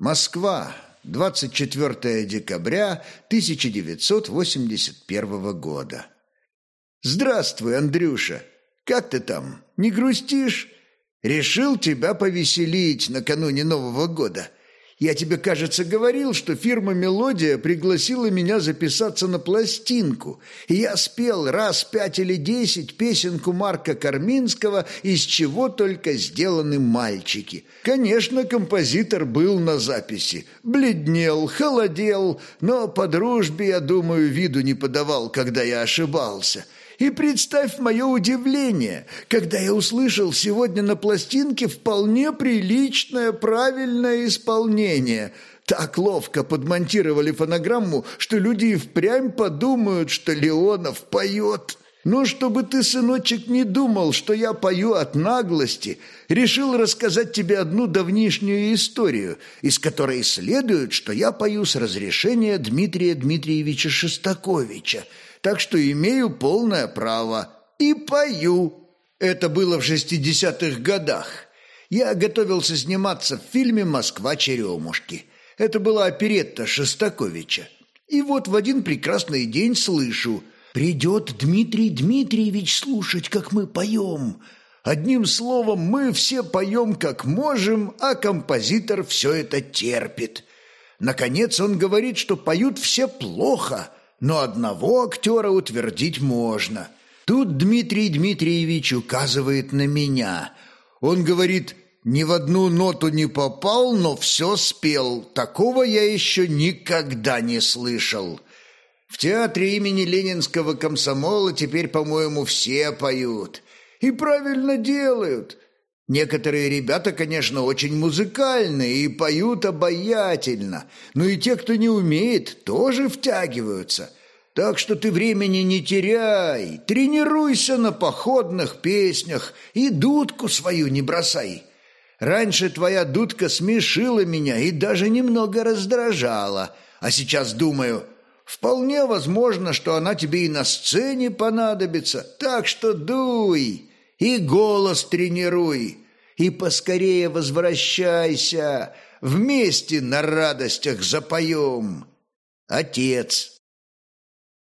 Москва, 24 декабря 1981 года. «Здравствуй, Андрюша! Как ты там? Не грустишь? Решил тебя повеселить накануне Нового года. Я тебе, кажется, говорил, что фирма «Мелодия» пригласила меня записаться на пластинку, и я спел раз пять или десять песенку Марка Карминского «Из чего только сделаны мальчики». Конечно, композитор был на записи, бледнел, холодел, но по дружбе, я думаю, виду не подавал, когда я ошибался – и представь мое удивление, когда я услышал сегодня на пластинке вполне приличное, правильное исполнение. Так ловко подмонтировали фонограмму, что люди и впрямь подумают, что Леонов поет. Но чтобы ты, сыночек, не думал, что я пою от наглости, решил рассказать тебе одну давнишнюю историю, из которой следует, что я пою с разрешения Дмитрия Дмитриевича Шестаковича – так что имею полное право. И пою. Это было в шестидесятых годах. Я готовился сниматься в фильме «Москва-черемушки». Это была оперетта Шостаковича. И вот в один прекрасный день слышу «Придет Дмитрий Дмитриевич слушать, как мы поем». Одним словом, мы все поем как можем, а композитор все это терпит. Наконец он говорит, что поют все плохо – но одного актера утвердить можно. Тут Дмитрий Дмитриевич указывает на меня. Он говорит, ни в одну ноту не попал, но все спел. Такого я еще никогда не слышал. В театре имени Ленинского комсомола теперь, по-моему, все поют. И правильно делают. Некоторые ребята, конечно, очень музыкальные и поют обаятельно, но и те, кто не умеет, тоже втягиваются. Так что ты времени не теряй, тренируйся на походных песнях и дудку свою не бросай. Раньше твоя дудка смешила меня и даже немного раздражала, а сейчас думаю, вполне возможно, что она тебе и на сцене понадобится, так что дуй» и голос тренируй, и поскорее возвращайся, вместе на радостях запоем. Отец.